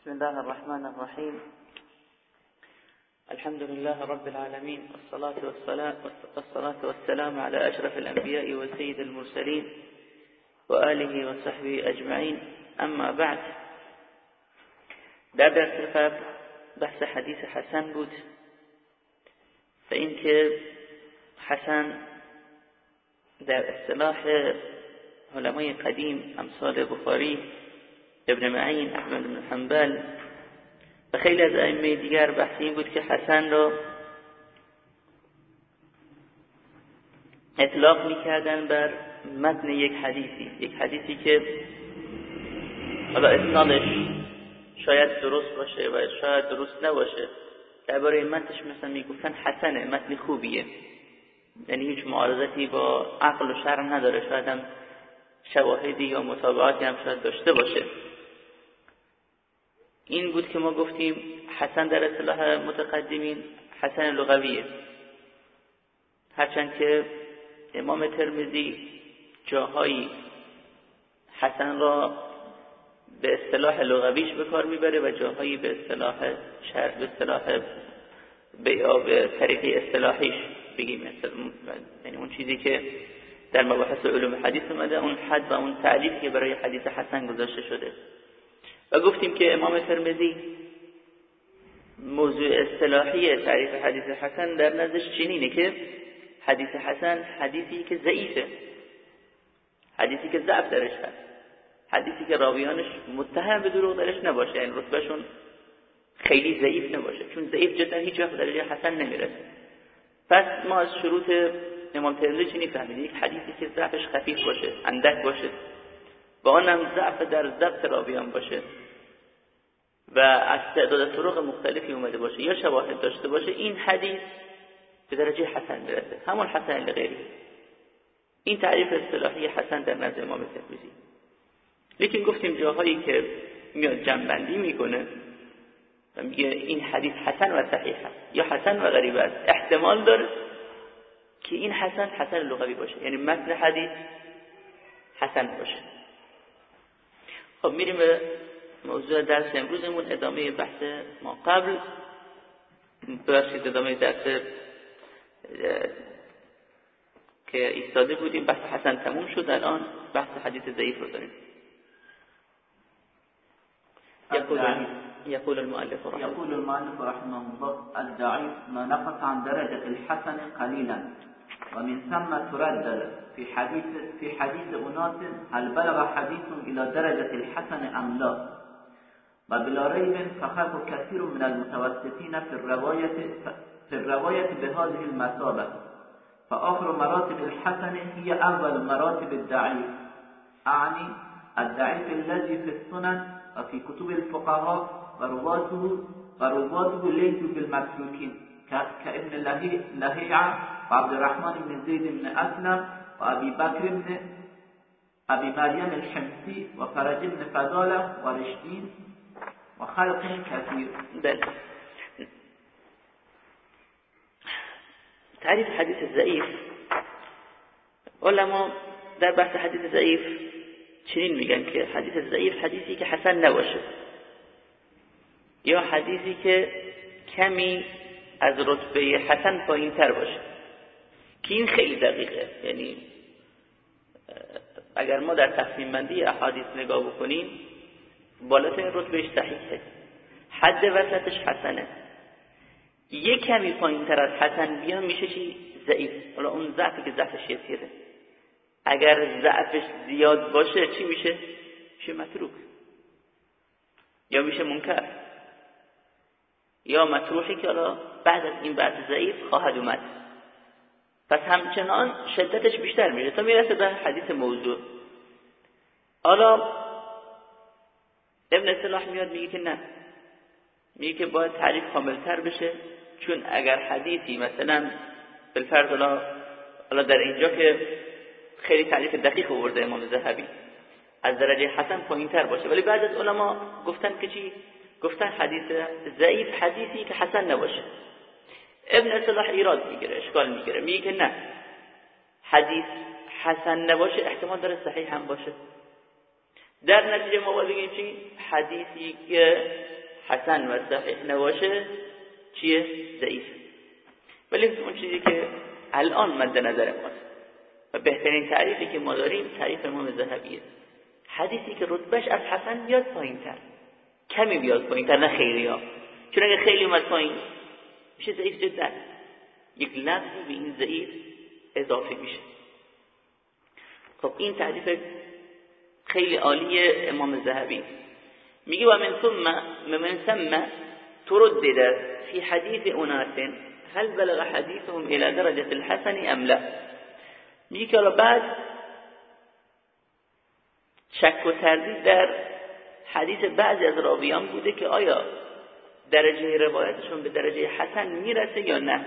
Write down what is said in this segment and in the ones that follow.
بسم الله الرحمن الرحيم. الحمد لله رب العالمين والصلاة والسلام, والصلاة والسلام على أشرف الأنبياء وسيد المرسلين وآله وصحبه أجمعين. أما بعد در درس قبل بحث حدیث حسن بود اینکه حسن در اصطلاح علمای قدیم أمثال بخاری ابن معین احمد بن حنبل. و خیلی از ائمه دیگر بحث بود که حسن را اطلاق می‌کردن بر متن یک حدیثی. یک حدیثی که حالا اسنادش شاید درست باشه و شاید درست نباشه. درباره متنش مثلا می‌گفتن حسنه متن خوبیه. یعنی هیچ معارضتی با عقل و شرع نداره. شاید هم شواهدی یا مطابعاتی هم شاید داشته باشه. این بود که ما گفتیم حسن در اصطلاح متقدمین حسن لغویه. هرچند که امام ترمزی جاهایی حسن را به اصطلاح لغویش به کار می‌بره و جاهایی به اصطلاح شرع به اصطلاح به طریقی اصطلاحیش بگیم. یعنی اون چیزی که در مباحث علوم حدیث اومده اون حد و اون تعلیفی که برای حدیث حسن گذاشته شده. و گفتیم که امام ترمذی موضوع اصطلاحی تعریف حدیث حسن در نزدش چنینه که حدیث حسن حدیثی که ضعیفه. حدیثی که ضعف درش هست. حدیثی که راویانش متهم به دروغ درش نباشه. یعنی رتبهشون خیلی ضعیف نباشه. چون ضعیف جدا هیچ وقت درجه حسن نمی‌رسه. پس ما از شروط امام ترمذی چنین یک حدیثی که ضعفش خفیف باشه اندک باشه. و آنم ضعف در ضبط راویان باشه. و از تعداد طرق مختلفی اومده باشه یا شواهد داشته باشه این حدیث به درجه حسن برسه همون حسن لغیری این تعریف اصطلاحی حسن در نزد امام ترمذی. لیکن گفتیم جاهایی که میاد جنبندی می‌کنه و میگه این حدیث حسن و صحیح هست یا حسن و غریب است. احتمال داره که این حسن حسن لغوی باشه. یعنی متن حدیث حسن باشه. خب میریم به موضوع درس امروزمون ادامه بحث ما. قبل ببخشید ادامه درس که ایستاده بودیم بحث حسن تموم شد الان بحث حدیث ضعیف رو داریم. يقول يقول المؤلف رحمه يقول المؤلف رحمه الله الضعيف ما نقص عن درجة الحسن قليلا ومن ثم تردد في حديث في حديث أناس هل بلغ حديث إلى درجة الحسن أم لا؟ وبلا ريب فخلق كثير من المتوسطين في الرواية في الرواية بهذه المثابة فآخر مراتب الحسن هي أول مراتب الضعيف أعني الضعيف الذي في السنن وفي كتب الفقهاء ورواته ورواته ليسوا بالمتروكين كابن لهيعة وعبد الرحمن بن زيد بن أسلم وأبي بكر بن أبي مريم الحمصي وفرج بن فضالة ورشدين وخلق كثير بل تعريف حديث الزئيف علما در بحث حدیث ضعیف چنین میگن که حدیث ضعیف حدیثی که حسن نباشه. یا حدیثی که کمی از رتبه حسن پایین تر باشه. که این خیلی دقیقه. یعنی اگر ما در تقسیم بندی احادیث نگاه بکنیم بالاترین رتبهش صحیحه حد وسطش حسنه. یه کمی پایین تر از حسن بیا میشه چی؟ ضعیف. حالا اون ضعفی که ضعفش یسیره اگر ضعفش زیاد باشه چی میشه؟ میشه متروک. یا میشه منکر. یا مطروحی که حالا بعد از این بعد ضعیف خواهد اومد. پس همچنان شدتش بیشتر میشه. تا می‌رسه به حدیث موضوع. حالا ابن اصلاح میاد میگه که نه. میگه که باید تعریف کاملتر بشه چون اگر حدیثی مثلا بالفرض حالا در اینجا که خیلی تعریف دقیق آورده امام ذهبی از درجه حسن پایین تر باشه. ولی بعد از علما گفتن که چی؟ گفتن حدیث ضعیف حدیثی که حسن نباشه. ابن اصلاح ایراد می‌گیره اشکال می‌گیره. میگه که نه. حدیث حسن نباشه احتمال داره صحیح هم باشه. در نتیجه ما بگیم چی؟ حدیثی که حسن و صحیح نباشه چیه؟ ضعیف. ولی اون چیزی که الان مد نظر ماست و بهترین تعریفی که ما داریم تعریف امام ذهبیه. حدیثی که رتبهش از حسن بیاد پایین تر کمی بیاد پایین تر نه خیلی ها. چون اگه خیلی اومد پایین میشه ضعیف جدا. یک لفظی به این ضعیف اضافه میشه. خب این تعریف خیلی عالی امام ذهبی. میگه و من ثم من ثم تردد في حديث أناس هل بلغ حديثهم إلى درجة الحسن أم لا? میگه که بعد شک و تردید در حدیث بعضی از راویان بوده که آیا درجه روایتشون به درجه حسن می‌رسه یا نه.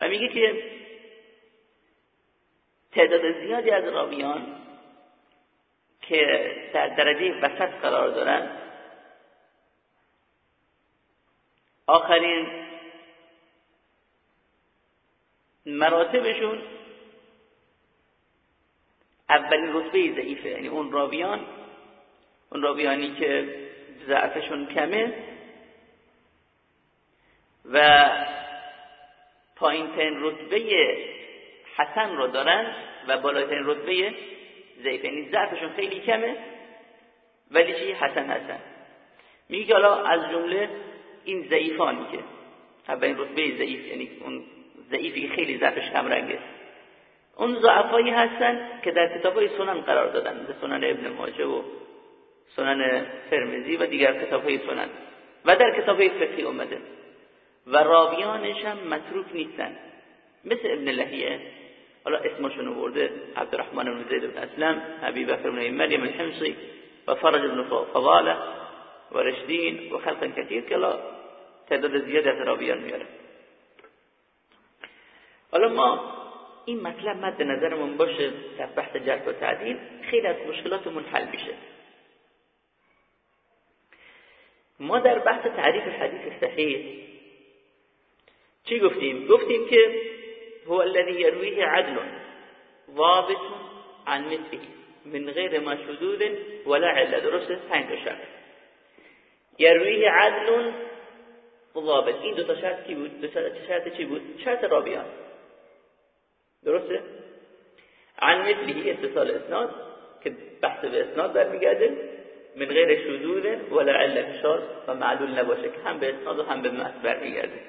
و میگه که تعداد زیادی از راویان که در درجه وسط قرار دارن. آخرین مراتبشون اولین رتبه ضعیفه یعنی اون راویان اون راویانی که ضعفشون کمه و پایین رتبه حسن رو دارن و بالاترین رتبه ضعیف یعنی ضعفشون خیلی کمه ولی چی؟ حسن هستن میگه حالا از جمله این ضعیفانی که اولین رتبه ضعیف یعنی اون ضعیفی که خیلی ضعفش کم رنگه اون ضعفایی هستن که در کتاب های سنن قرار دادن مثل سنن ابن ماجه و سنن فرمزی و دیگر کتاب های سنن. و در کتاب های فقهی اومده. و راویانش هم متروک نیستن. مثل ابن لحیه. حالا اسمشون آورده عبدالرحمن بن زید بن اسلم ابی بکر بن مریم الحمصی و فرج بن فضاله و رشدین و خلق کثیر که تعداد زیاد از راویان میاره حالا ما این مطلب مد نظرمون باشه در بحث جرح و تعدیل خیلی از مشکلاتمون حل میشه ما در بحث تعریف حدیث صحیح چی گفتیم؟ گفتیم که هو الذي يرويه عدل. ضابط عن مثله من غیر ما شدود ولا عله درسته پنج شرط. یرویه عدل ضابط. این دو تا شرط کی بود؟ دو شرط چی بود؟ شرط رابیان درسته؟ عن مثله اتصال اسناد. که بحث به اسناد برمیگرده. من غیر شدود ولا عله شاد و معلول نباشه که هم به اسناد و هم به متن برمیگرده.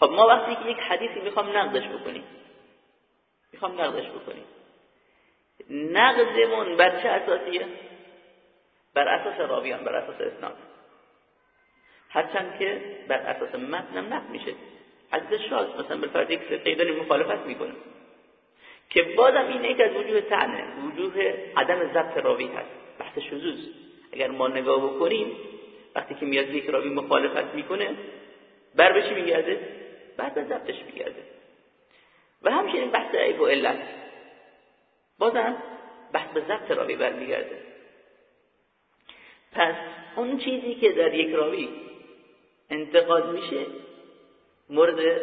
خب ما وقتی که یک حدیثی می‌خوام نقدش بکنیم می‌خوام نقدش بکنیم. نقدمون بر چه اساسیه؟ بر اساس راویان بر اساس اسناد. هرچند که بر اساس متنم نقد میشه. حدیث شاز مثلا بالفرض یک قیدانی مخالفت می‌کنه. که بازم این یک از وجوه تعنه وجوه عدم ضبط راوی هست. بحث شذوذ اگر ما نگاه بکنیم وقتی که میاد یک راوی مخالفت می‌کنه بر به چی میگرده؟ بعد به ضبطش میگرده. و همچنین بحث عیب و علت. بازم بحث به ضبط راوی برمیگرده. پس اون چیزی که در یک راوی انتقاد میشه مورد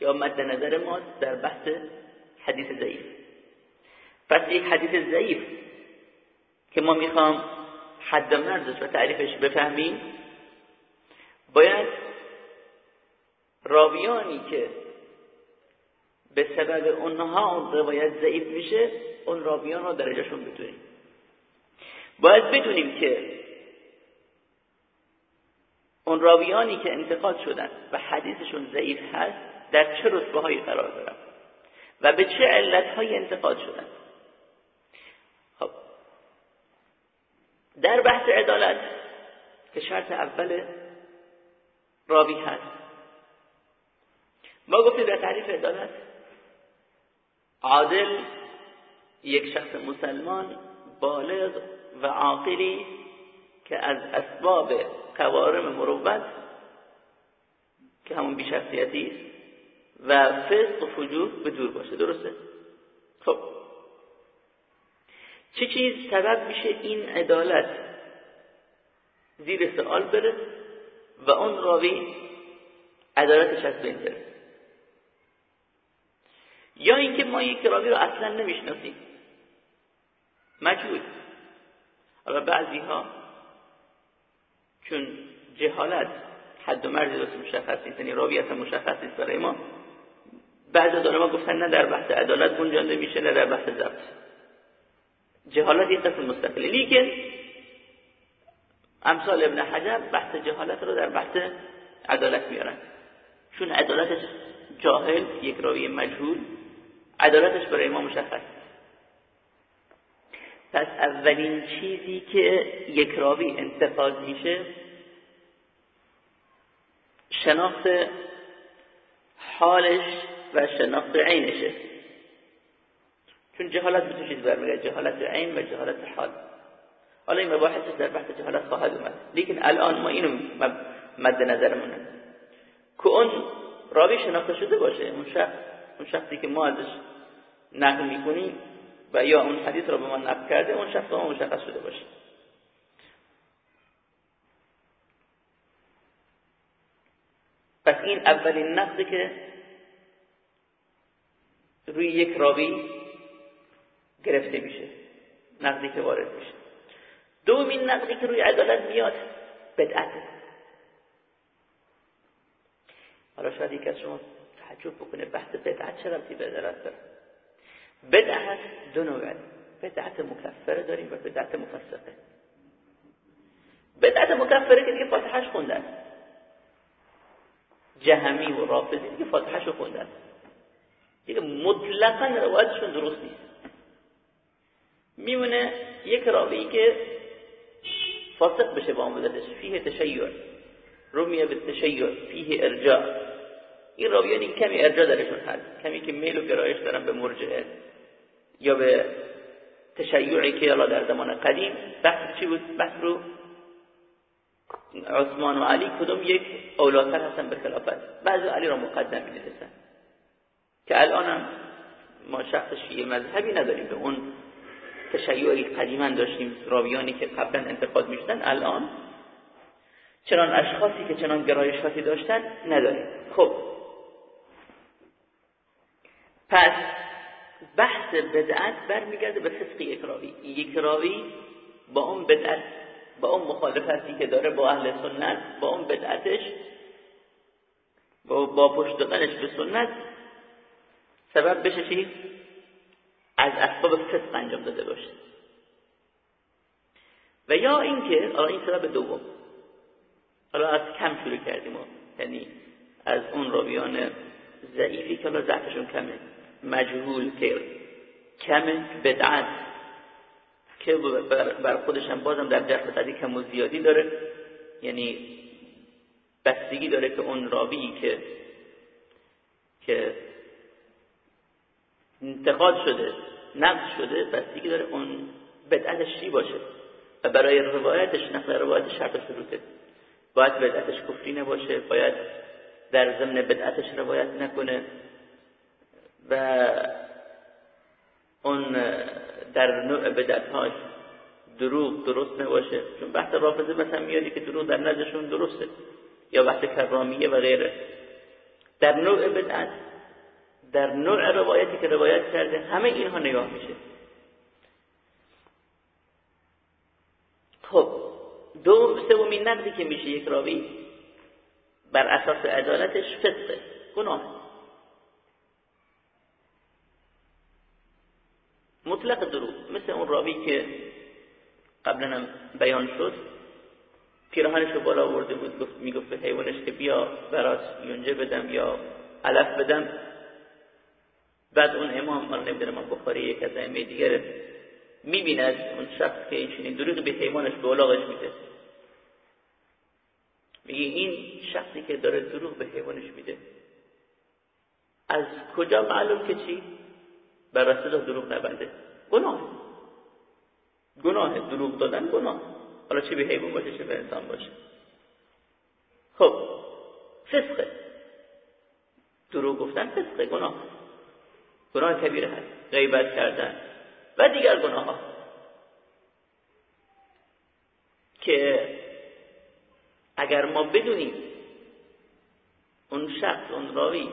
یا مد نظر ما در بحث حدیث ضعیف. پس یک حدیث ضعیف که ما می‌خوام حد مرزش و تعریفش بفهمیم باید راویانی که به سبب اونها اون روایت ضعیف میشه اون راویان رو درجهشون بدونیم باید بدونیم که اون راویانی که انتقاد شدن و حدیثشون ضعیف هست در چه رتبه هایی قرار دارن؟ و به چه علت های انتقاد شدن؟ خب در بحث عدالت که شرط اول راوی هست ما گفتیم در تعریف عدالت عادل یک شخص مسلمان بالغ و عاقلی که از اسباب قوارم مروت که همون بیشخصیتی و فسق و فجور به دور باشه. درسته؟ خب. چه چیز سبب میشه این عدالت زیر سوال بره و اون راوی عدالتش از بین بره؟ یا اینکه ما یک راوی رو اصلا نمی‌شناسیم. مجهول. اما بعضی ها چون جهالت حد و مرزی درست مشخص نیست یعنی راوی اصلا مشخص نیست برای ما بعض از ما گفتن نه در بحث عدالت گنجانده میشه نه در بحث ضبط. جهالت یک قسم مستقله. لیکن امثال ابن حجر بحث جهالت رو در بحث عدالت میارن. چون عدالتش جاهل یک راوی مجهول. عدالتش برای ما مشخص. پس اولین چیزی که یک راوی انتقاد میشه شناخت حالش و شناخت عینشه. چون جهالت به چیز برمیگرد جهالت عین و جهالت حال. حالا این مباحث در بحث جهالت خواهد اومد. لیکن الان ما اینو مد نظرمونه که اون راوی شناخته شده باشه اون شخص اون شخصی که ما ازش نقل می‌کنیم و یا اون حدیث را به ما نقل کرده اون شخص ما مشخص شده باشه. پس این اولین نقضی که روی یک راوی گرفته میشه نقضی که وارد میشه. دومین نقضی که روی عدالت میاد بدعت. حالا شاید یک از شما تعجب بکنه بحث بدعت ربطی به عدالت داره؟ بدعت دو نوعه بدعت مکفره داریم و بدعت مفسقه. بدعت مکفره که دیگه فاتحش خوندن جهمی و رافضی دیگه فاتحش خوندن دیگه مطلقا روایتشون درست نیست. میمونه یک راوی که فاسق بشه با آمدتش. فیه تشیع. رومیه به تشیع فیه ارجاع. این راویانی کمی ارجاع درشون هست. کمی که میل و گرایش دارن به مرجعه یا به تشیعی که الله در زمان قدیم بحث چی بود؟ بحث رو عثمان و علی کدوم یک اولاتر هستن به خلافت. بعضی علی را مقدم می که الان ما شخص شیعه مذهبی نداریم. به اون تشیعی قدیما داشتیم راویانی که قبلا انتقاد می‌شدن الان چنان اشخاصی که چنان گرایشاتی داشتن نداریم. خب پس بحث بدعت برمیگرده به فسق یک راوی یک راوی با اون بدعت با اون مخالفتی که داره با اهل سنت با اون بدعتش با, با پشتقنش به سنت سبب بشه چی؟ از اسباب فسق انجام داده باشه. و یا اینکه حالا این سبب دوم. حالا از کم شروع کردیم یعنی از اون راویان ضعیفی که حالا ضعفشون کمه. مجهول که کم بدعت که بر خودش هم بازم در جرح قدی کم و زیادی داره. یعنی بستگی داره که اون راوی که که انتقاد شده نقد شده بستگی داره اون بدعتش چی باشه. و برای روایتش نقل روایتش شرط شروطه. باید بدعتش کفری نباشه باید در ضمن بدعتش روایت نکنه. و اون در نوع بدعتهاش دروغ درست نباشه. چون بحث رافضه مثلا میادی که دروغ در نزدشون درسته یا بحث کرامیه و غیره. در نوع بدعت در نوع روایتی که روایت کرده همه اینها نگاه میشه. خب دو سومین نقدی که میشه یک راوی بر اساس عدالتش فسقه گناه. مطلق دروغ. مثل اون راوی که قبلا هم بیان شد پیراهنش رو بالا آورده بود گفت می‌گفت به حیوانش که بیا برات یونجه بدم یا علف بدم. بعد اون امام من نمی‌دونم من بخاری یک از ائمه دیگر می‌بیند اون شخص که این چنین دروغ به حیوانش به اولاغش میده. میگه این شخصی که داره دروغ به حیوانش میده از کجا معلوم که چی؟ بر رسول دروغ نبنده. گناه. گناه. دروغ دادن گناه. حالا چه به حیوان باشه چه به انسان باشه. خب. فسقه. دروغ گفتن فسقه گناه. گناه کبیره هست. غیبت کردن. و دیگر گناه ها که اگر ما بدونیم اون شخص اون راوی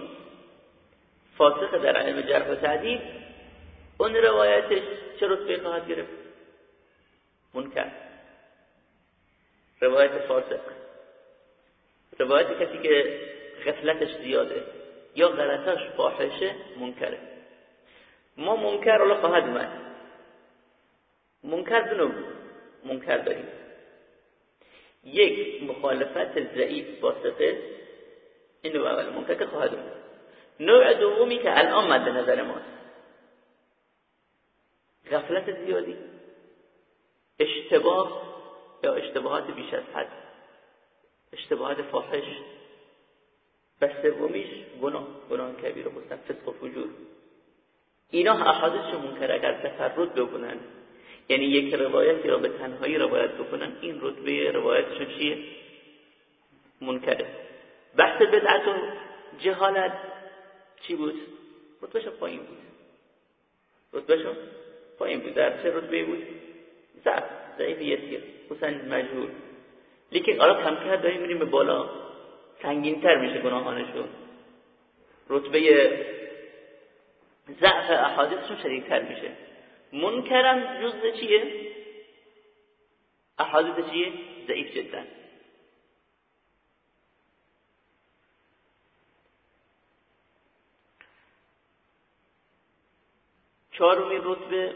فاسق در علم جرح و تعدیل اون روایتش چه رتبه خواهد گرفت منکر روایت فاسق روایت کسی که غفلتش زیاده یا غلطاش فاحشه منکره ما منکر الله خواهد اومد منکر دو منکر داریم یک مخالفت ضعیف با ثقه این اول منکر که خواهد اومد نوع دومی که الان مد نظر ماست غفلت زیادی. اشتباه یا اشتباهات بیش از حد. اشتباهات فاحش. و سومیش گناه. گناه کبیر و فسق و فجور. اینا احادیث منکر اگر تفرد بکنن یعنی یک روایتی را به تنهایی روایت بکنن این رتبه روایتشون چیه؟ منکره. بحث بدعت و جهالت چی بود؟ رتبهش پایین بود. رتبهش پایین بود در چه رتبه بود. ضعف ضعیف یسیر حسن مجهول. لیکن آره کم کم داریم میریم به بالا. سنگینتر میشه گناهانشون رتبه ضعف احادیثشون شدیدتر میشه. منکرم جزء چیه؟ احادیث چیه؟ ضعیف جدا. چهارمین رتبه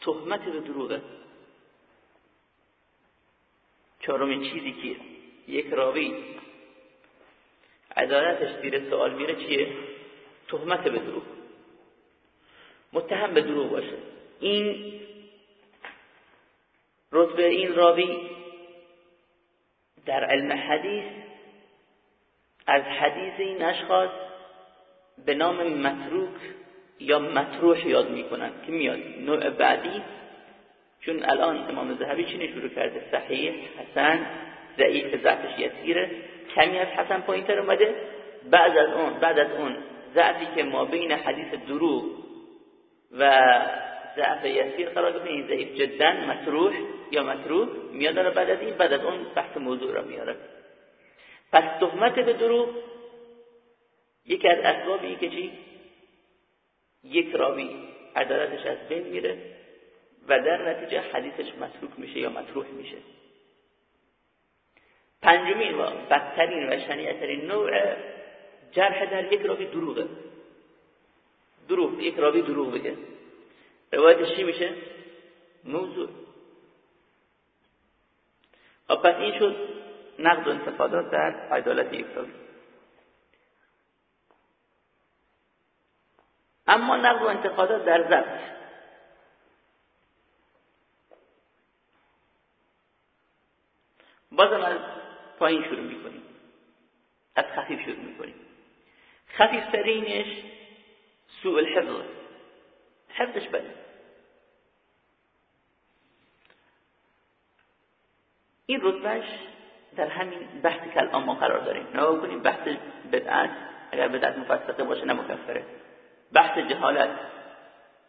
تهمت به دروغه. چهارمین چیزی که یک راوی عدالتش زیر سوال میره چیه؟ تهمت به دروغ. متهم به دروغ باشه. این رتبه این راوی در علم حدیث از حدیث این اشخاص به نام متروک یا مطروح یاد می‌کنن که میاد. نوع بعدی چون الان امام ذهبی چی شروع کرده؟ صحیح حسن ضعیف ضعفش یسیره. کمی از حسن پایینتر اومده. بعد از اون بعد از اون ضعفی که ما بین حدیث دروغ و ضعف یسیر قرار بده این ضعیف جدا مطروح یا مطروح میاد بعد از این بعد از اون بحث موضوع را میاره. پس تهمت به دروغ یکی از اسباب که چی؟ یک راوی عدالتش از بین میره و در نتیجه حدیثش متروک میشه یا مطروح میشه. پنجمین و بدترین و شنیعترین نوع جرح در یک راوی دروغه. دروغ یک راوی دروغ بگه روایتش چی میشه؟ موضوع. پس این شد نقد و انتقادات در عدالت یک راوی. اما نقد و انتقادات در ضبط. بازم از پایین شروع می‌کنیم. از خفیف شروع می‌کنیم. خفیف ترینش سوء الحفظ. حفظش بده. این رتبهش در همین بحثی که الان ما قرار داریم. نگاه کنیم بحث بدعت. اگر بدعت مفسقه باشه نمکفره بحث جهالت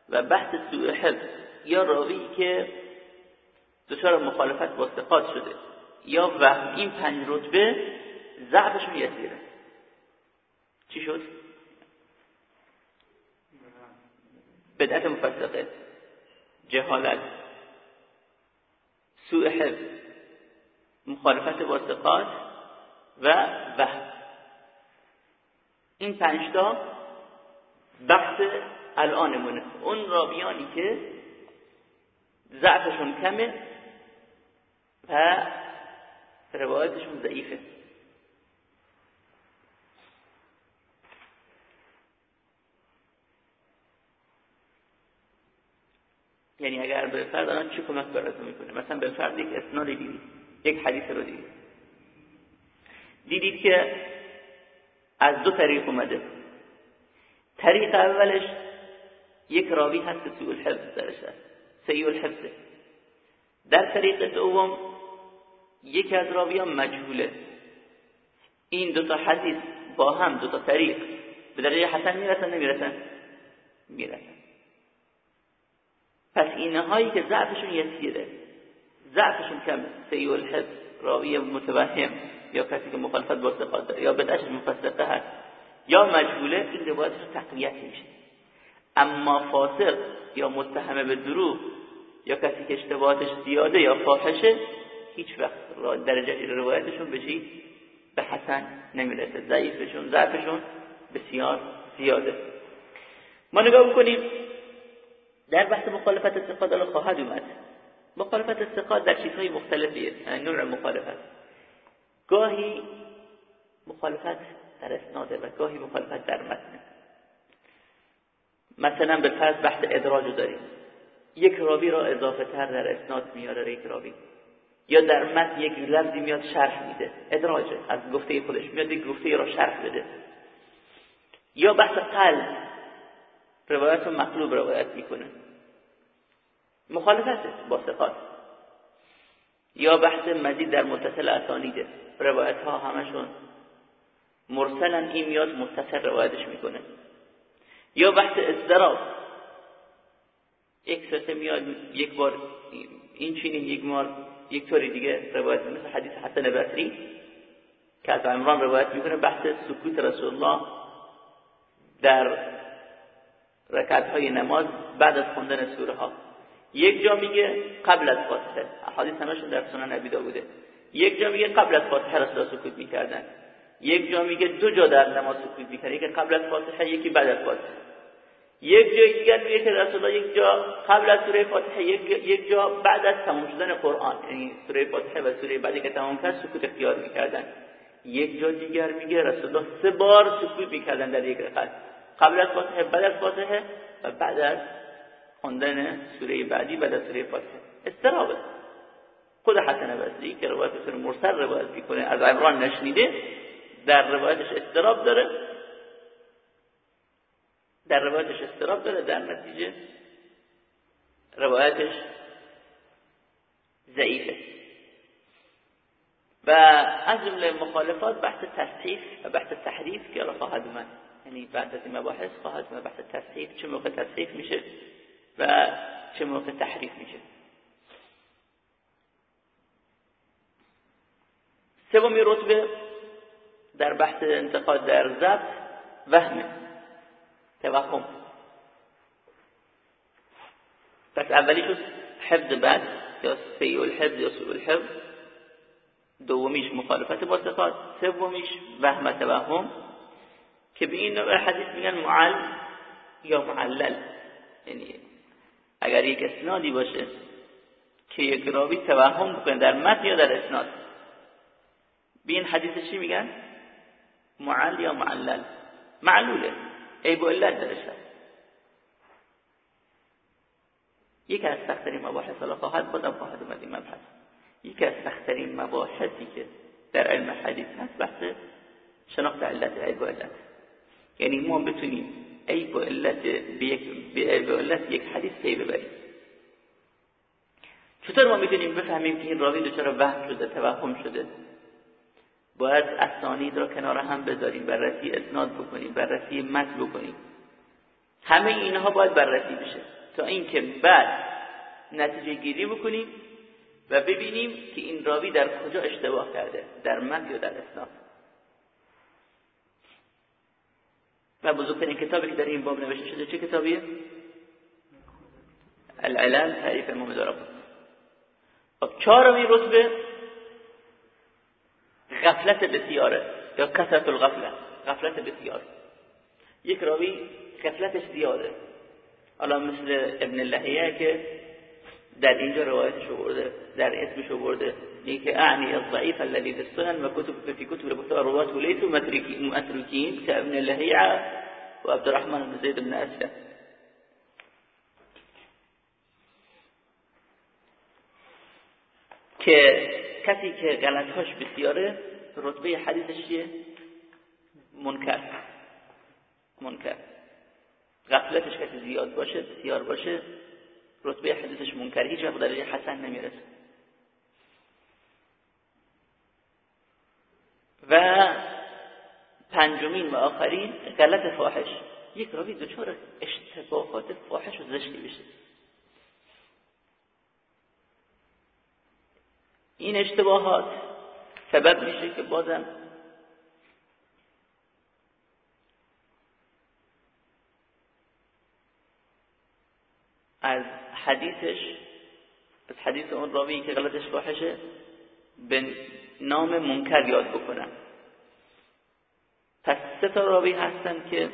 و بحث سوء حفظ یا راوی که دچار مخالفت با ثقات شده یا وهم. این پنج رتبه ضعفشون یسیره. چی شد؟ بدعت مفسقه جهالت سوء حفظ مخالفت با ثقات و وهم. این پنجتا بحث الانمونه اون رابیانی که ضعفشون کمه و روایتشون ضعیفه. یعنی اگر به فرد الان چی کمک براتون می‌کنه؟ مثلا به فرد یک اسنادی دیدید یک حدیث رو دیدید دیدید که از دو طریق اومده. طریق اولش یک راوی هست که سوء الحفظ درش هست. الحفظه در طریق دوم یکی از راویان مجهوله. این دو تا حدیث با هم دو تا طریق. به درجه حسن می‌رسن نمی‌رسن؟ می‌رسن. پس اینهایی که ضعفشون یسیره. ضعفشون کم سیء الحفظ راوی متوهم یا کسی که مخالفت با ثقات داره یا بدعش مفسقه هست. یا مجهوله این روایتش تقویت میشه. اما فاسق یا متهم به دروغ یا کسی که اشتباهاتش زیاده یا فاحشه هیچ وقت درجه روایتشون به چی؟ به حسن نمی‌رسه. ضعیفشون ضعفشون بسیار زیاده. ما نگاه بکنیم. در بحث مخالفت استقاد خواهد اومد. مخالفت استقاد در چیزهای مختلفیه. یعنی نوع مخالفت. گاهی مخالفت در اسناده و گاهی مخالفت در متن. مثلا به فرض بحث ادراج داریم. یک راوی را اضافه تر در اسناد میاره یک راوی. یا در متن یک لفظی میاد شرح میده. ادراجه از گفته خودش میاد یک گفته را شرح بده. یا بحث قلب. روایت مقلوب روایت می‌کنه. مخالفت با ثقات. یا بحث مزید در متصل اسانیده. روایت ها همشون مرسلا این میاد متصل روایتش می‌کنه. یا بحث اضطراب. یک سطح میاد یک بار این چینین یک بار یک طوری دیگه روایت مثل حدیث حسن بصری که از عمران روایت می‌کنه. بحث سکوت رسول الله در رکعت های نماز بعد از خوندن سوره ها یک جا میگه قبل از فاتحه. احادیث همشون در سنن نبی داوده یک جا میگه قبل از فاتحه رسول سکوت می‌کردن. یک جا میگه دو جا در نماز سکوت می‌کرد یکی قبل از فاتحه یکی بعد از فاتحه. یک جای دیگر میگه که رسول الله یک جا قبل از سوره فاتحه یک, جا بعد از تمام شدن قرآن یعنی سوره فاتحه و سوره بعدی که تمام کرد سکوت اختیار می‌کردن. یک جا دیگر میگه رسول الله سه بار سکوت می‌کردن در یک رکعت. قبل از فاتحه بعد از فاتحه و بعد از خوندن سوره بعدی بعد از سوره فاتحه. استرابه خود حسن بصری که روایت مرسل روایت می‌کنه از عمران نشنیده در روایتش استراب داره. در روایتش استراب داره. در نتیجه روایتش ضعیفه. و از جمله مخالفات بحث تصحیف و بحث تحریف که الان خواهد اومد. یعنی بعد از این مباحث خواهد اومد بحث تصحیف چه موقع تصحیف میشه و چه موقع تحریف میشه. سومی رتبه در بحث انتقاد در ضبط وهمه توهم پس اولی شد حفظ بعد یا سیع الحفظ یا سوء الحفظ. دومیش مخالفت با ثقات سومیش وهم توهم که به این نوع حدیث میگن معل یا معلل. یعنی اگر یک اسنادی باشه که یک راوی توهم بکنه در متن یا در اسناد. به این حدیث چی میگن؟ معل یا معلل؟ معلوله. عیب و علت درش هست یکی از سختترین مباحث حالا خواهد بودم خواهد اومد این مبحث. یکی از سختترین مباحثی که در علم حدیث هست بحث شناخت علت عیب و علت. یعنی ما بتونیم عیب و علت به و علت یک حدیث پی ببریم. چطور ما می‌تونیم بفهمیم که این راوی دچار وهم شده توهم شده؟ باید اسانید را کنار هم بذاریم بررسی اسناد بکنیم بررسی متن بکنیم. همه اینها باید بررسی بشه تا اینکه بعد نتیجه گیری بکنیم و ببینیم که این راوی در کجا اشتباه کرده در متن یا در اسناد. و بزرگترین کتابی که در این باب نوشته شده چه کتابیه؟ العلل تعریف امام دارم خب چهارمین رتبه غفلت بسیاره یا کثرت الغفله غفلت بسیار. یک راوی غفلتش زیاده. حالا مثل ابن اللحیه که در اینجا روایتش برده در اسمش برده. که اعنی الضعیف الذي في السنن و کتب في كتب البخاري رواه ليسوا متروكين كابن اللهيعة وعبد الرحمن بن زيد بن اسلم. که کسی که غلطهاش بسیاره رتبه حدیثش چیه؟ منکر. منکر. غفلتش کسی زیاد باشه بسیار باشه رتبه حدیثش منکر. هیچ وقت درجه حسن نمی‌رسه. و پنجمین و آخرین غلط فاحش. یک راوی دچار اشتباهات فاحش و زشتی بشه. این اشتباهات سبب میشه که بازم از حدیثش از حدیث اون راوی که غلطش فاحشه به نام منکر یاد بکنن پس سه تا راوی هستن که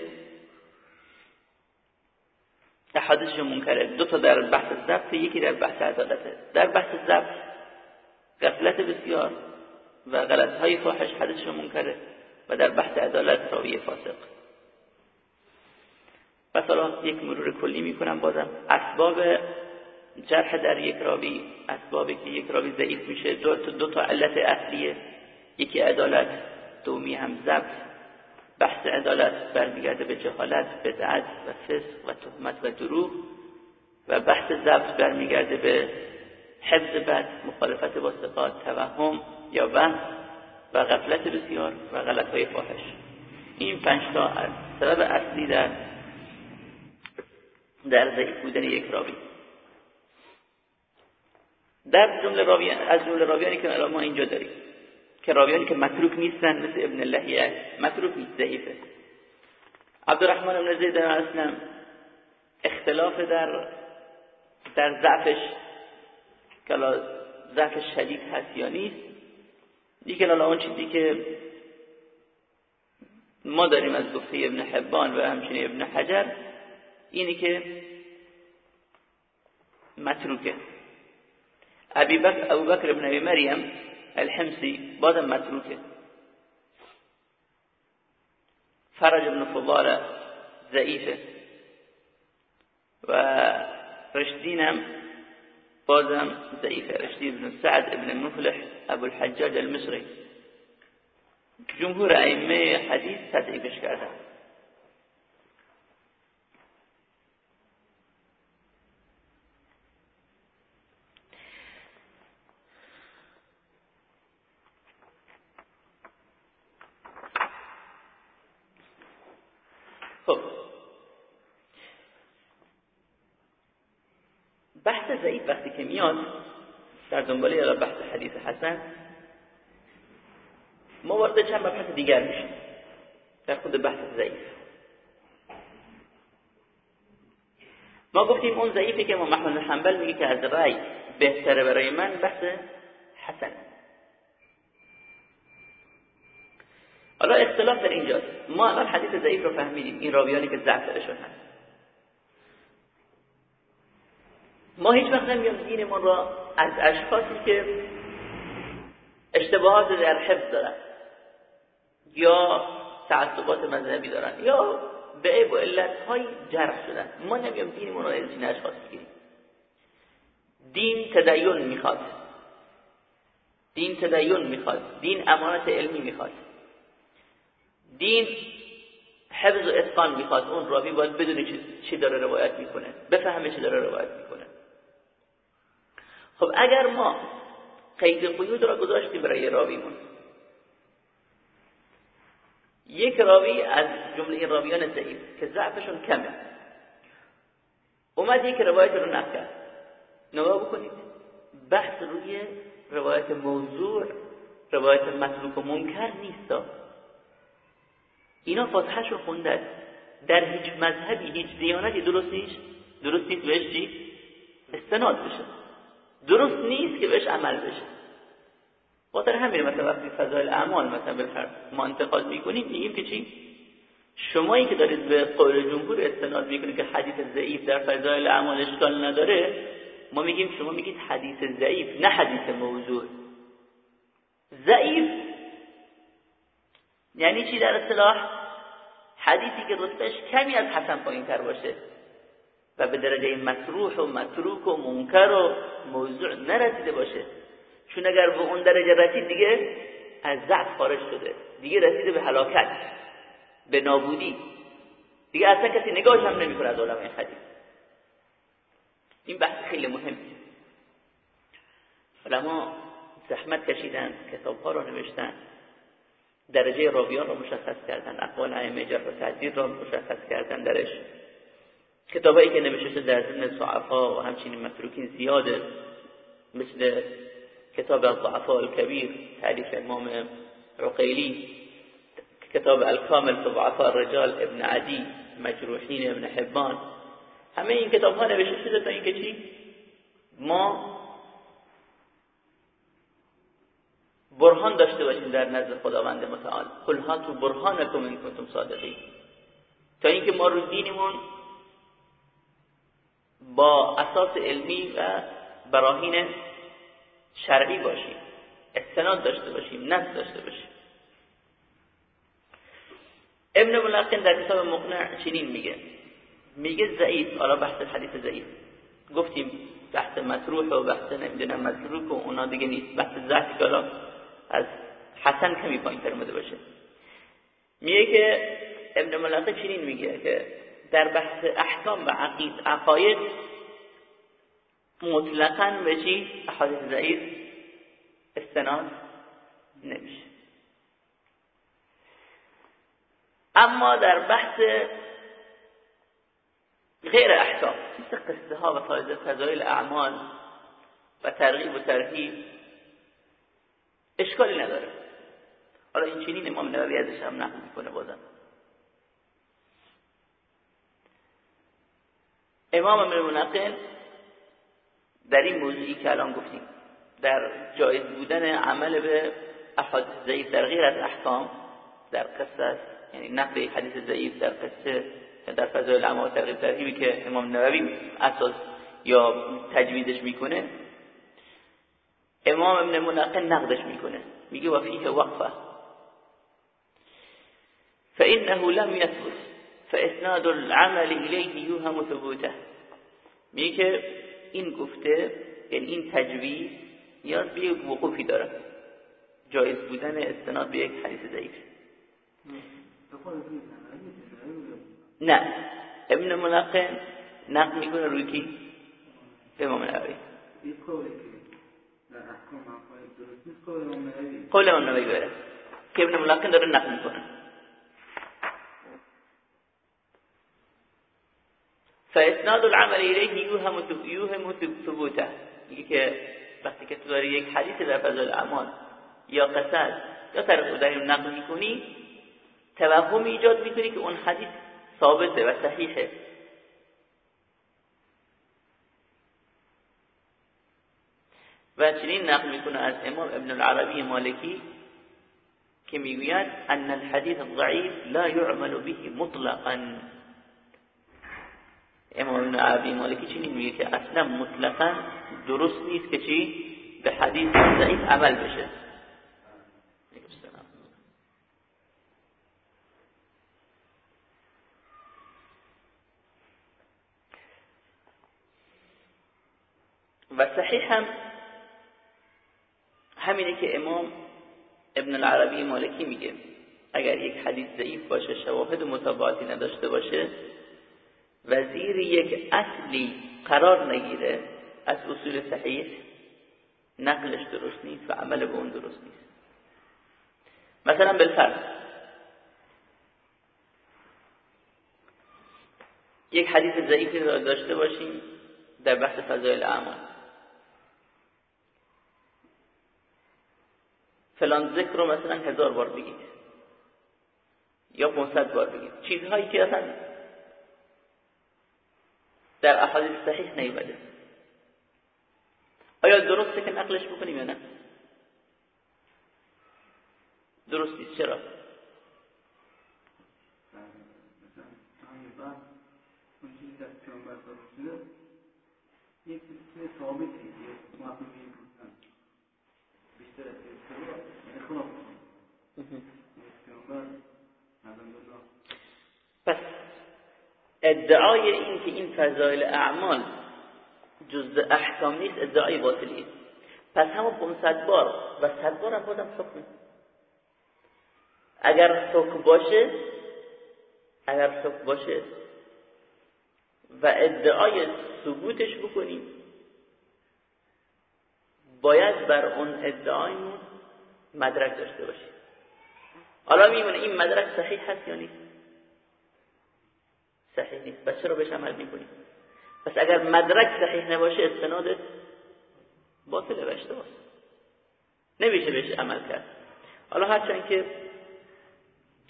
حدیث منکره. دو تا در بحث ضبط یکی در بحث عدالته در بحث ضبط غفلت بسیار. و غلط های فاحش حدیث منکره و در بحث عدالت راوی فاسق. پس حالا یک مرور کلی می‌کنم بازم. اسباب جرح در یک راوی اسبابی که یک راوی ضعیف میشه دو تا, دو تا علت اصلیه. یکی عدالت دومی هم ضبط بحث عدالت برمیگرده به جهالت بدعت و فسق و تهمت و دروغ. و بحث ضبط برمیگرده به حفظ بد مخالفت با ثقات توهم یا بحث و غفلت بسیار و غلط های فاحش. این پنج تا سبب اصلی در در ضعیف بودن یک راوی. در جمله راوی از جمله راویانی که ما اینجا داریم که راویانی که متروک نیستن مثل ابن اللهیه متروک نیست ضعیفه. عبدالرحمن ابن زید اسلم اختلاف در در ضعفش که ضعف شدید هست یا نیست. دیگه الان اون چیزی که ما داریم از گفته ابن حبان و همچنین ابن حجر اینی که متروکه. ابی بکر ابو بکر ابن ابی مریم الحمصی بازم متروکه. فرج ابن فضال ضعیفه. و رشدینم بازم ضعیفه رشدی ابن سعد ابن المفلح أبو الحجاج المصری جمهور أئمة حدیث تضعیفش کردن ضعیف وقتی که میاد در دنبال یا بحث حدیث حسن ما وارد چند بحث دیگر میشیم در خود بحث ضعیف. ما گفتیم اون ضعیفی که ما محمد حنبل میگه که از رأی بهتره برای من بحث حسن. حالا اختلاف در اینجاست. ما الان حدیث ضعیف رو فهمیدیم این راویانی که ضعف درشون هست ما هیچ وقت نمیام دینمون را از اشخاصی که اشتباهات در حفظ دارن یا تعصبات مذهبی دارن یا به عیب و علت های جرح شدن. ما نمیام دینمون را از این اشخاص بگیریم. دین تدین می‌خواد. دین تدین می‌خواد. دین امانت علمی می‌خواد. دین حفظ و اتقان می‌خواد. اون راوی باید بدونه چی داره روایت می‌کنه. بفهمه چی داره روایت می‌کنه. خب اگر ما قید قیود را گذاشتیم برای راویمون یک راوی از جمله راویان ضعیف که ضعفشون کمه. اومد یک روایت رو نقل کرد. نگاه بکنید. بحث روی روایت موضوع روایت مطلوب و منکر نیست. اینا فاتحش رو خوندن. در هیچ مذهبی هیچ دیانتی درست نیست. درست نیست بهش چی؟ استناد بشه. درست نیست که بهش عمل بشه. خاطر همین مثلا وقتی فضایل اعمال مثلا به ما انتقاد می‌کنیم میگیم که چی؟ شمایی که دارید به قول جمهور استناد می‌کنید که حدیث ضعیف در فضایل اعمال اشکال نداره ما میگیم شما میگید حدیث ضعیف نه حدیث موضوع. ضعیف یعنی چی در اصطلاح؟ حدیثی که رتبهش کمی از حسن پایین تر باشه. و به درجه مطروح و متروک و منکر و موضوع نرسیده باشه. چون اگر به اون درجه رسید دیگه از ضعف خارج شده. دیگه رسیده به هلاکت به نابودی. دیگه اصلا کسی نگاهش هم نمی‌کنه از علمای حدیث این بحث خیلی مهمه. علما زحمت کشیدن کتاب ها رو نوشتن درجه راویان رو مشخص کردن اقوال ائمه جرح و تعدیل رو مشخص کردن درش. کتابایی که نوشته در ضمن ضعفا و همچنین متروکین زیاده مثل کتاب الضعفاء الكبیر تعریف امام عقیلی کتاب الکامل تو ضعفاء الرجال ابن عدی مجروحین ابن حبان. همه این کتاب ها نوشته شده تا اینکه چی؟ ما برهان داشته باشیم در نزد خداوند متعال. قل تو برهانکم ان کنتم صادقین. تا اینکه ما رو دینمون با اساس علمی و براهین شرعی باشیم. استناد داشته باشیم نص داشته باشیم. ابن ملقن در کتاب مقنع چنین میگه. میگه ضعیف حالا بحث حدیث ضعیف. گفتیم بحث مطروح و بحث نمی‌دونم مطروح و اونا دیگه نیست. بحث ضعف که از حسن کمی پایین تر باشه. میگه که ابن ملقن چنین میگه که در بحث احکام و عقید عقاید مطلقا به چی؟ احادیث ضعیف استناد نمیشه. اما در بحث غیر احکام مثل قصه ها و فضایل اعمال و ترغیب و ترهیب اشکالی نداره. حالا این چنین امام نووی ازش هم نقل می‌کنه بازم. امام ابن منقل در این موضوعی که الان گفتیم در جایز بودن عمل به احادیث ضعیف در غیر از احکام در قصه یعنی نقل حدیث ضعیف در قصه در فضای اعمال ترغیب ترهیبی که امام نووی اساس یا تجویدش می‌کنه امام ابن منقل نقدش می‌کنه. میگه و فیه وقفه. فإنه لم يثبت فاسناد العمل الیه یوهم ثبوته. میگه این گفته یعنی این تجوید نیاز به یک وقوفی داره. جایز بودن استناد به یک حدیث ضعیف. نه. ابن ملقن نقل می‌کنه روی کی؟ امام نووی. قول امام نووی بره. که ابن ملقن داره نقل می‌کنه. فاسناد العمل الیه یوهم یوهم ثبوته. میگه که وقتی که تو داری یک حدیث در فضل الاعمال یا قصد یا طرف در نقل می‌کنی توهم ایجاد می‌کنی که اون حدیث ثابته و صحیحه. و چنین نقل می‌کنه از امام ابن العربی مالکی که می‌گوید ان الحديث الضعيف لا يعمل به مطلقا. امام ابن عربی مالکی چنین میگه که اصلا مطلقا درست نیست که چی؟ به حدیث ضعیف عمل بشه. و صحیح هم همینه که امام ابن العربی مالکی میگه اگر یک حدیث ضعیف باشه شواهد متابعاتی نداشته باشه و زیر یک اصلی قرار نگیره از اصول صحیح نقلش درست نیست و عمل به اون درست نیست. مثلا بالفرض یک حدیث ضعیفی داشته باشیم در بحث فضایل اعمال فلان ذکر رو مثلا هزار بار بگید یا 500 بار بگید. چیزهایی که اصلا در احادیث صحیح نیومده. آیا درسته که نقلش بکنیم یا نه؟ درست نیست. چرا؟ پس ادعای این که این فضایل اعمال جز احکام نیست ادعای باطلی پس همون 500 بار و 100 بار هم بازم حکم اگر حکم باشه اگر حکم باشه و ادعای ثبوتش بکنیم باید بر اون ادعایمون مدرک داشته باشیم حالا میمونه این مدرک صحیح هست یا نیست؟ صحیح نیست پس چرا بهش عمل می‌کنیم پس اگر مدرک صحیح نباشه استنادت باطله و اشتباه نمیشه بهش عمل کرد. حالا هرچند که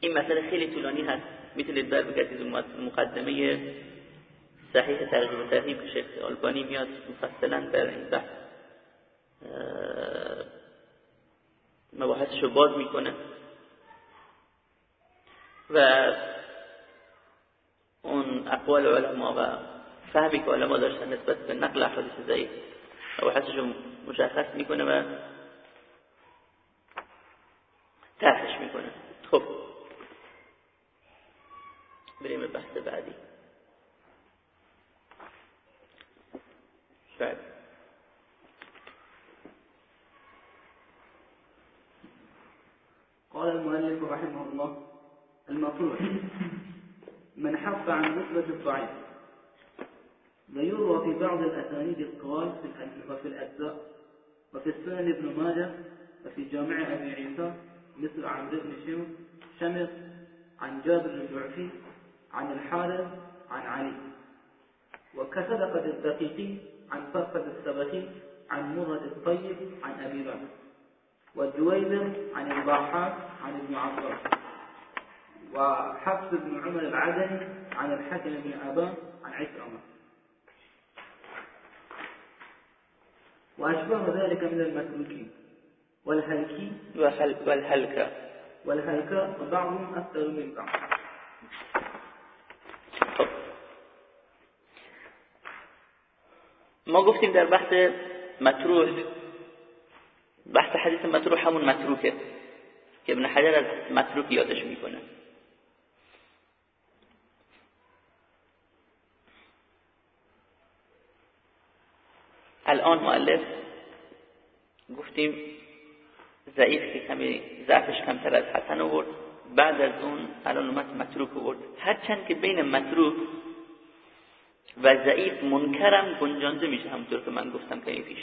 این مسئله خیلی طولانی هست می‌تونید در بگردید مقدمه صحیح ترغیب و ترهیب شیخ آلبانی میاد مفصلا در این بحث مباحثشو باز می‌کنه. و اون اقوال علما و فهمی که علما داشتن نسبت به نقل احادیث ضعیف مباحثشو مشخص میکنه و طرحش میکنه. خب. بریم بحث بعدی. شاید قال المؤلف رحمه الله المطروح من حق عن نسبة الضعيف. ويروى في بعض الأسانيد الطوال وفي الأجزاء وفي السنن ابن ماجه وفي جامع أبي عيسى مثل عمرو بن شمر عن جابر الجعفي عن الحارث عن علي. وكسدقة الدقيقي عن فرقة السبخي عن مرد الطيب عن أبي بكر. والجويبر عن الضحاك عن ابن عباس. وحفص بن عمر العدني عن الحكم بن أبان عن عكرمة وأشبه ذلك من المتروكين. والهلكي. والهلكة. والهلكة وبعضهم أكثر من بعض. ما گفتیم در بحث مطروح بحث حدیث مطروح همون متروکه که ابن حجر از متروک یادش میکنه. الان مؤلف گفتیم ضعیف که کمی ضعفش کمتر از حسن آورد. بعد از اون الان اومد متروک آورد. هرچند که بین متروک و ضعیف منکرم گنجانده میشه همونطور که من گفتم کمی پیش.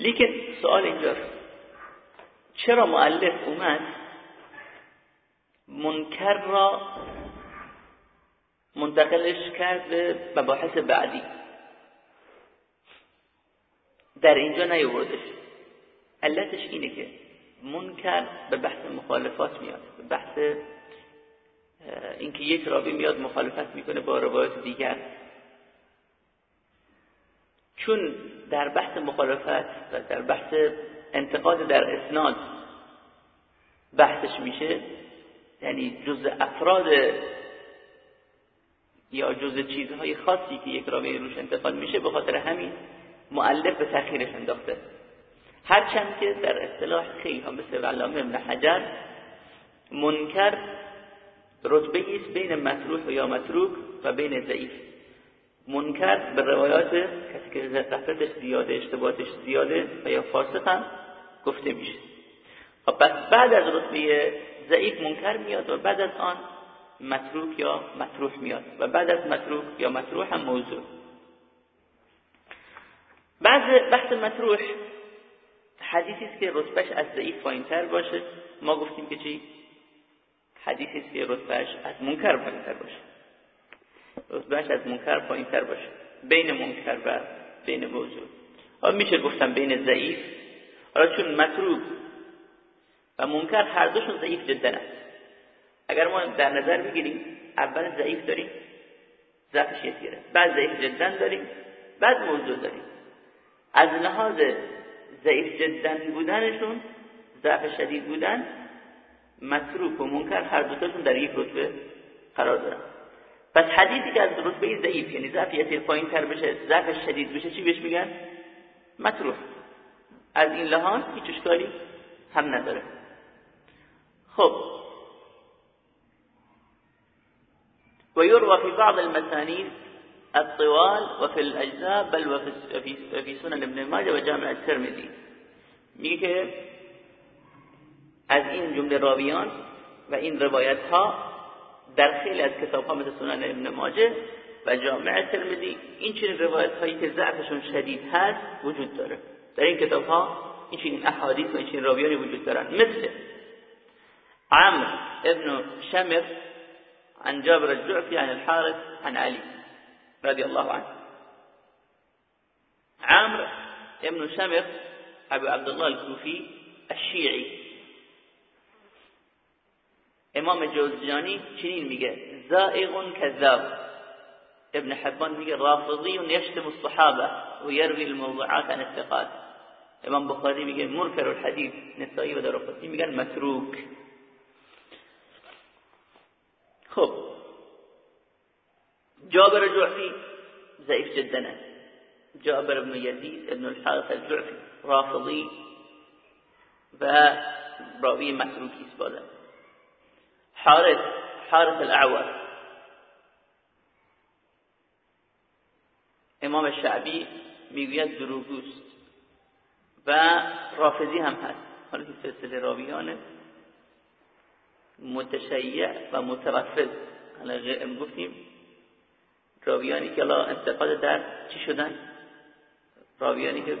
لیکن سوال اینجاست. چرا معلف اومد منکر را منتقلش کرد به مباحث بعدی؟ در اینجا نیوردش علتش اینه که منکر به بحث مخالفات میاد. به بحث اینکه یک راوی میاد مخالفت می‌کنه با روایت دیگر. چون در بحث مخالفت و در بحث انتقاد در اسناد بحثش میشه یعنی جز افراد یا جز چیزهای خاصی که یک راوی روش انتقاد میشه به خاطر همین معلف به تأخیرش انداخته. هرچند که در اصطلاح خیلی ها مثل علامه ابن حجر منکر رتبه است بین مطروح و یا متروک و بین ضعیف. منکر به روایات کسی که غفلتش زیاده اشتباهاتش زیاده و یا فاسق هم گفته میشه. خب بعد از رتبه ضعیف منکر میاد و بعد از آن متروک یا مطروح میاد و بعد از متروک یا مطروح هم موضوع. بعض بحث مطروح. حدیثی است که رتبهش از ضعیف پایینتر باشه. ما گفتیم که چی؟ حدیثی است که رتبهش از منکر پایینتر باشه. رتبهش از منکر پایینتر باشه. بین منکر و بین موضوع آن میشه گفتم بین ضعیف. حالا چون مطروب و منکر هر دوشون ضعیف جدا اگر ما در نظر بگیریم اول ضعیف داریم ضعفش یکیره بعد ضعیف جدا داریم بعد موضوع داریم. از لحاظ ضعیف جدا بودنشون ضعف شدید بودن متروک و منکر هر دوتاشون در یک رتبه قرار دارن. پس حدیثی که از رتبه ضعیف یعنی ضعف یسیر پایین تر بشه ضعف شدید بشه چی بهش میگن؟ متروک از این لحاظ هیچ اشکالی هم نداره. خب. و یروى فی بعض المسانید الطوال وفي الأجزاء بل وفي سنن ابن ماجه و جامع الترمذی میگه که از این جمله راویان و این روایت ها در خیلی از کتاب ها مثل سنن ابن ماجه و جامع ترمذی این چنین روایت هایی که ضعفشون شدید هست وجود داره. در این کتاب ها این چنین احادیث و این چنین راویانی وجود دارن. مثل عمر ابن شمر عن جابر الجعفي عن الحارث عن علي رضي الله عنه. عمرو ابن شمر أبو عبد الله الكوفي الشيعي. إمام جوزجانی چنین میگه زائغ كذاب. ابن حبان میگه رافضی یشتم الصحابة و یروی الموضوعات عن الثقات. إمام بخاری میگه منکر الحدیث نسائی و دارقطنی متروک. خب جابر جعفی ضعیف جدا جابر بن یزید ابن الحارث الجعفی رافضی و راوی متروکی است حارث حارث الاعور. امام شعبی می‌گوید دروگوست و رافضی هم هست. حالا این سلسله راویان متشیع و مترفض حالا گفتیم راویانی که الله انتقاد در چی شدن؟ راویانی که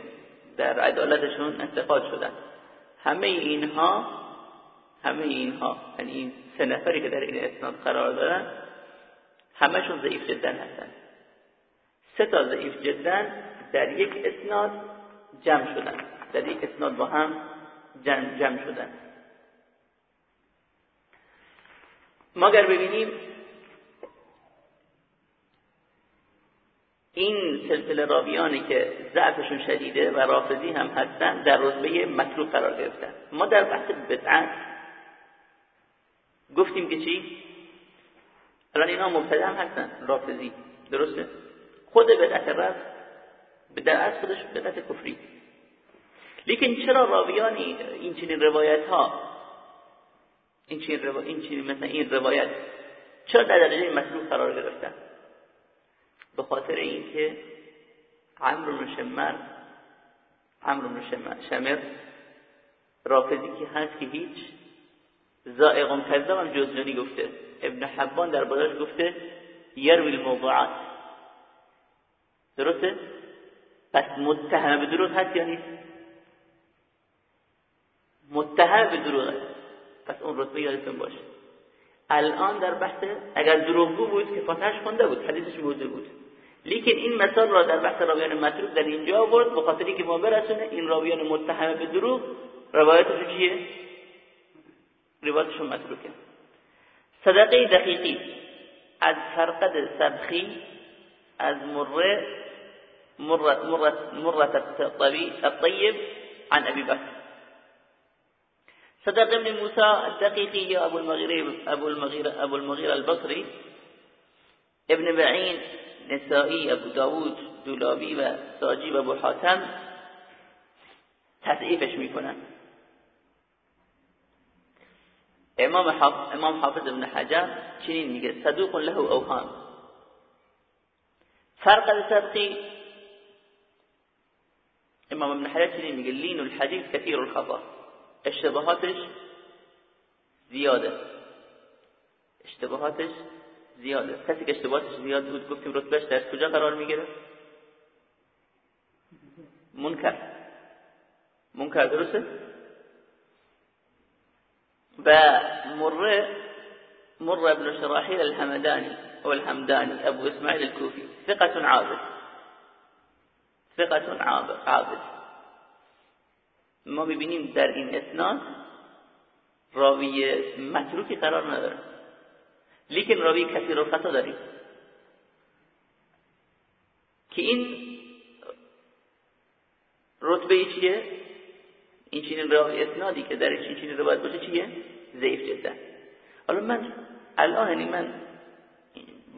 در عدالتشون انتقاد شدن. همه اینها همه اینها یعنی این سه نفری که در این اسناد قرار دارن همشون ضعیف جدا هستن. سه تا ضعیف جدا در یک اسناد جمع شدن. در یک اسناد با هم جمع, جمع شدن. ما اگر ببینیم این سلسله راویانی که ضعفشون شدیده و رافضی هم هستن در رتبه مطلوب قرار گرفتن. ما در بحث بدعت گفتیم که چی؟ الان اینا مبتدع هم هستن رافضی. درسته؟ خود بدعت رفت بدعت خودش بدعت کفری. لیکن چرا راویانی این چنین روایت ها این چنین, رو... این چنین مثلا این روایت چرا در درجه مطلوب قرار گرفتن؟ به خاطر اینکه عمرو بن شمر عمرو بن شمر رافضی که هست که هیچ زائقم کذب هم جزجانی گفته. ابن حبان در باداش گفته یروی الموضوعات. درسته؟ پس متهم به دروغ هست یا نیست؟ متهم به دروغ پس اون رتبه یادتون باشه. الان در بحث اگر دروغگو بود که فاتحش خونده بود حدیثش موضوع بود. لیکن این مثال را در بحث راویان متروک در اینجا آورد به خاطری که ما برسونه این راویان متهم به دروغ روایتش چیه؟ روایتشون متروکه. صدقه دقیقی از فرقد سبخی از مره مرة, مرة, مرة الطيب عن أبي بكر صدق ابن موسى الدقيقي أبو المغيرة أبو المغيرة أبو المغيرة البصري ابن بعين نسائي أبو داود دولابي و ساجی أبو حاتم تضعیفش می‌کنن. امام حافظ, امام حافظ ابن حجر چنین میگه صدوق له اوهام. فرق السبقي امام ابن حجر چنین میگه لین الحديث كثير الخطا. اشتباهاتش زیاده. اشتباهاتش زیاده. کسی که اشتباهاتش زیاد بود گفتیم رتبهش در کجا قرار می‌گیره؟ منکر. منکر درسته؟ و مره مر ابن شراحيل الحمداني او الحمداني ابو اسماعيل الكوفي ثقة عابد. ثقة عابد. ما ببینیم در این اسناد راوی متروکی قرار نداره. لیکن راوی کثیر الخطا داریم که این رتبه چیه؟ این چنین راوی اسنادی که درش این چنین روایت باشه چیه؟ ضعیف جدا. حالا من الان یعنی من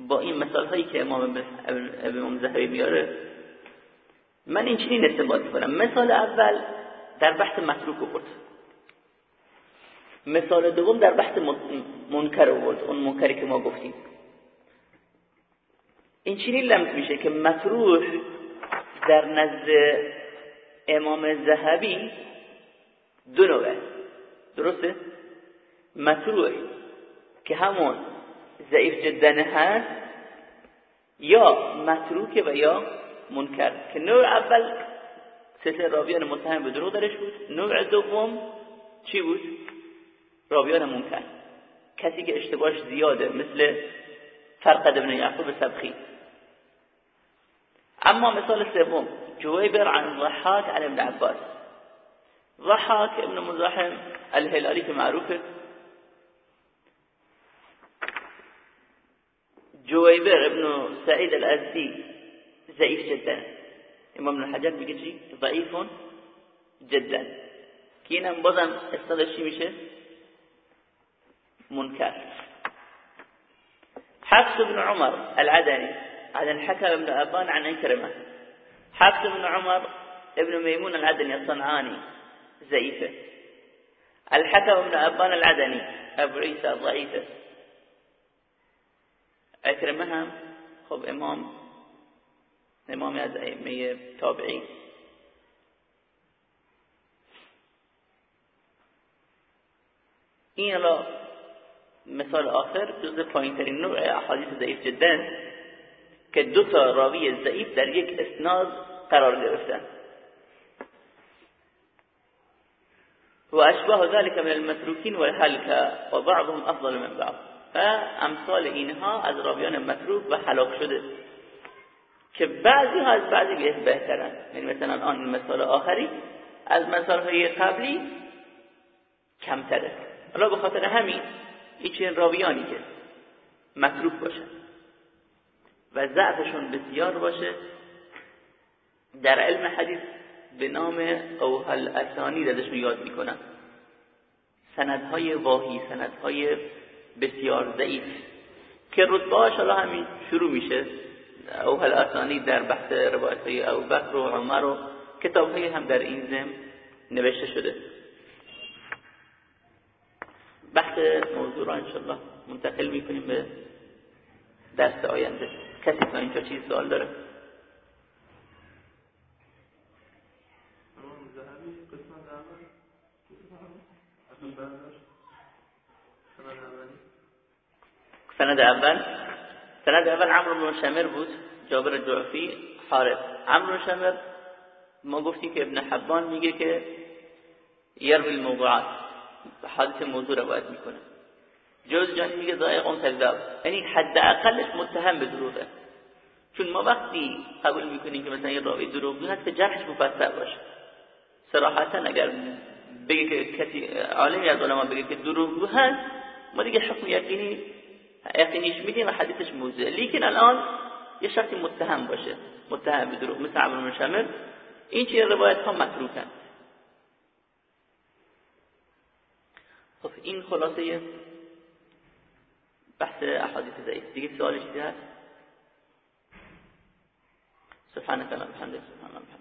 با این مثال هایی که امام امام زهری میاره من این چنین استنباط می‌کنم. مثال اول در بحث متروک بود مثال دوم در بحث منکر بود اون منکری که ما گفتیم. این چنین لمس میشه که مطروح در نزد امام زهبی دو نوعه درسته؟ مطروح که همون ضعیف جدن هست یا متروکه و یا منکر. که نوع اول سلسله راویان متهم به دروغ درش بود. نوع دوم چی بود؟ راویان منکر. کسی که اشتباهش زیاده مثل فرقد ابن یعقوب سبخی. اما مثال سوم جویبر عن ضحاک عن ابن عباس. ضحاک ابن مزاحم الهلالی که معروفه. جويبر ابن سعيد الأزدي ضعيف جدا. امام الحجر بيجي ضعيف جدا. که اینم بازم استادش چی میشه؟ منکر حفص بن عمر العدني عن الحكم بن أبان عن إكرمة. حفص بن عمر ابن ميمون العدني الصنعاني زئيفة الحكم بن أبان العدني أبو عيسى ضعيفة. هم خب إمام إمام از أئمة تابعی این را مثال آخر جز پایین ترین نوع احادیث ضعیف جدا که دو تا راوی ضعیف در یک اسناد قرار گرفتن. و اشباه ذلك من المتروکین والهلكه و بعضهم افضل من بعض. و امثال اینها از راویان متروک و حلاک شده که بعضی ها از بعضی بهترن. یعنی مثلا آن مثال آخری از مثال های قبلی کمتره. حالا به خاطر همین این راویانی که متروک باشن و ضعفشون بسیار باشه. در علم حدیث به نام اوهل اسانی دادشون یاد می‌کنن سندهای واهی سندهای بسیار ضعیف که رتبه حالا همین شروع میشه. اوهل اسانی در بحث روایت های او بکر و عمر و کتاب هم در این زم نوشته شده. بحث موضوع را انشالله منتقل می‌کنیم به درس آینده. کسی تا اینجا چیز سوال داره؟ سند اول. سند اول عمرو بن شمر بود جابر جعفی حارث. عمرو شمر ما گفتیم که ابن حبان میگه که یروی الموضوعات. حادث موضوع روایت می‌کنه. جوز جانی میگه زائق کذاب یعنی حد اقلش متهم به دروغه. چون ما وقتی قبول می‌کنیم که مثلا یه راوی دروغگو هست که جرحش مفسر باشه. صراحتا اگر بگه که کسی عالمی از علما بگه که دروغگو هست ما دیگه حکم یقینی یقینیش میدیم و حدیثش موضوع لیکن الان یه شخصی متهم باشه. متهم به دروغ مثل عمرو شمر این چه روایت ها متروکن. خب این خلاصه بحث احادیث ضعیف. دیگه سوال چیزی هست؟ سبحانك اللهم وبحمدك سبحان